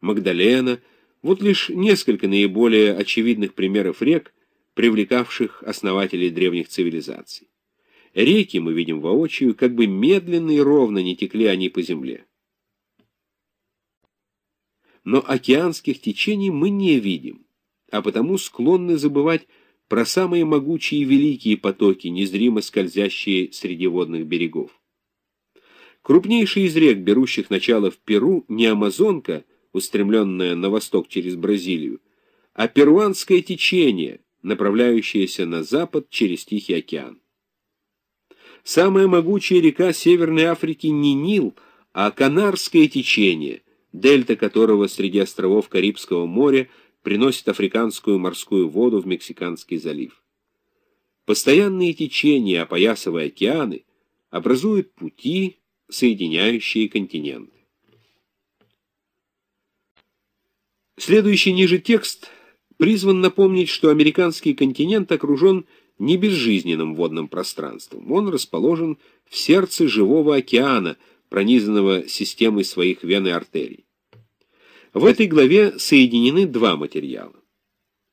Магдалена — вот лишь несколько наиболее очевидных примеров рек, привлекавших основателей древних цивилизаций. Реки мы видим воочию, как бы медленно и ровно не текли они по земле. Но океанских течений мы не видим, а потому склонны забывать про самые могучие и великие потоки, незримо скользящие среди водных берегов. Крупнейший из рек, берущих начало в Перу, не Амазонка, устремленная на восток через Бразилию, а перуанское течение, направляющееся на запад через Тихий океан. Самая могучая река Северной Африки не Нил, а Канарское течение, дельта которого среди островов Карибского моря приносит африканскую морскую воду в Мексиканский залив. Постоянные течения, опоясывая океаны, образуют пути, соединяющие континенты. Следующий ниже текст призван напомнить, что американский континент окружен не безжизненным водным пространством. Он расположен в сердце живого океана, пронизанного системой своих вен и артерий. В этой главе соединены два материала.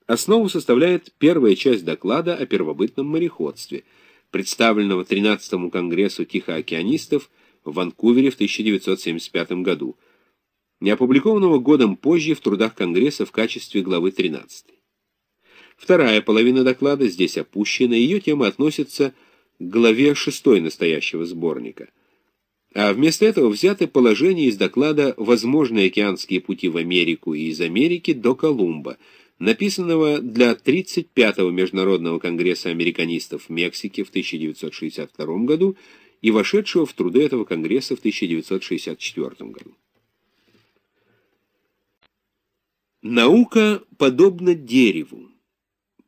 Основу составляет первая часть доклада о первобытном мореходстве, представленного 13-му Конгрессу тихоокеанистов в Ванкувере в 1975 году, не опубликованного годом позже в трудах Конгресса в качестве главы 13. Вторая половина доклада здесь опущена, ее тема относится к главе 6 настоящего сборника. А вместо этого взяты положения из доклада «Возможные океанские пути в Америку и из Америки до Колумба», написанного для 35-го Международного конгресса американистов в Мексике в 1962 году и вошедшего в труды этого конгресса в 1964 году. Наука подобна дереву.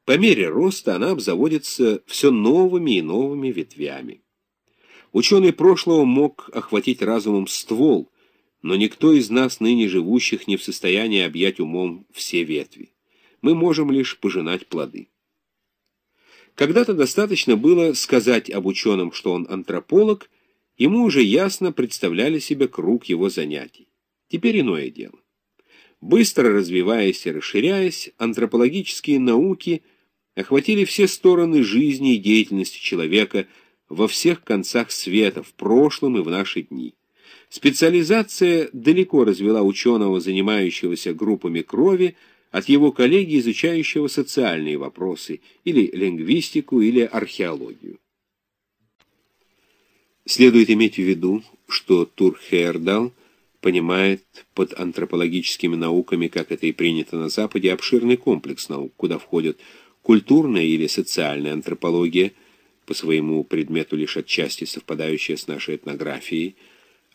По мере роста она обзаводится все новыми и новыми ветвями. Ученый прошлого мог охватить разумом ствол, но никто из нас, ныне живущих, не в состоянии объять умом все ветви. Мы можем лишь пожинать плоды. Когда-то достаточно было сказать об ученом, что он антрополог, ему уже ясно представляли себе круг его занятий. Теперь иное дело. Быстро развиваясь и расширяясь, антропологические науки – охватили все стороны жизни и деятельности человека во всех концах света, в прошлом и в наши дни. Специализация далеко развела ученого, занимающегося группами крови, от его коллеги, изучающего социальные вопросы, или лингвистику, или археологию. Следует иметь в виду, что Тур Хейердал понимает под антропологическими науками, как это и принято на Западе, обширный комплекс наук, куда входят Культурная или социальная антропология, по своему предмету лишь отчасти совпадающая с нашей этнографией,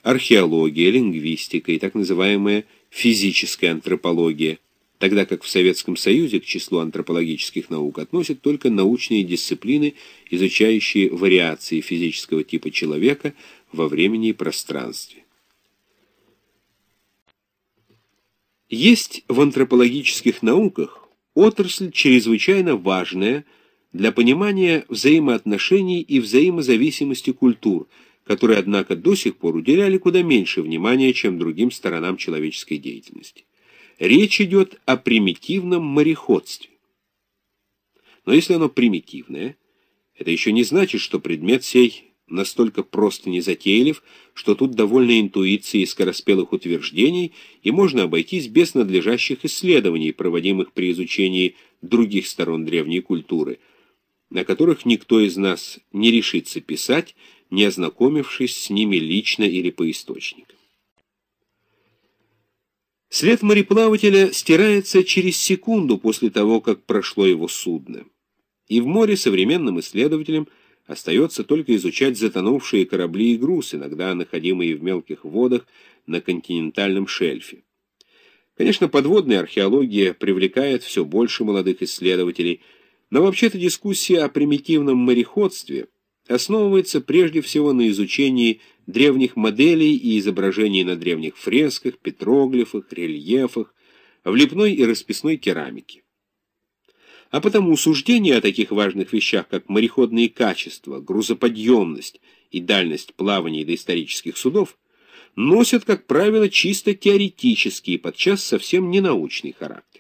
археология, лингвистика и так называемая физическая антропология, тогда как в Советском Союзе к числу антропологических наук относят только научные дисциплины, изучающие вариации физического типа человека во времени и пространстве. Есть в антропологических науках отрасль чрезвычайно важная для понимания взаимоотношений и взаимозависимости культур, которые, однако, до сих пор уделяли куда меньше внимания, чем другим сторонам человеческой деятельности. Речь идет о примитивном мореходстве. Но если оно примитивное, это еще не значит, что предмет сей настолько просто незатейлив, что тут довольно интуиции и скороспелых утверждений, и можно обойтись без надлежащих исследований, проводимых при изучении других сторон древней культуры, на которых никто из нас не решится писать, не ознакомившись с ними лично или по источникам. След мореплавателя стирается через секунду после того, как прошло его судно. И в море современным исследователям – Остается только изучать затонувшие корабли и груз, иногда находимые в мелких водах на континентальном шельфе. Конечно, подводная археология привлекает все больше молодых исследователей, но вообще-то дискуссия о примитивном мореходстве основывается прежде всего на изучении древних моделей и изображений на древних фресках, петроглифах, рельефах, в лепной и расписной керамике. А потому суждения о таких важных вещах, как мореходные качества, грузоподъемность и дальность плавания доисторических судов, носят, как правило, чисто теоретический, подчас совсем ненаучный характер.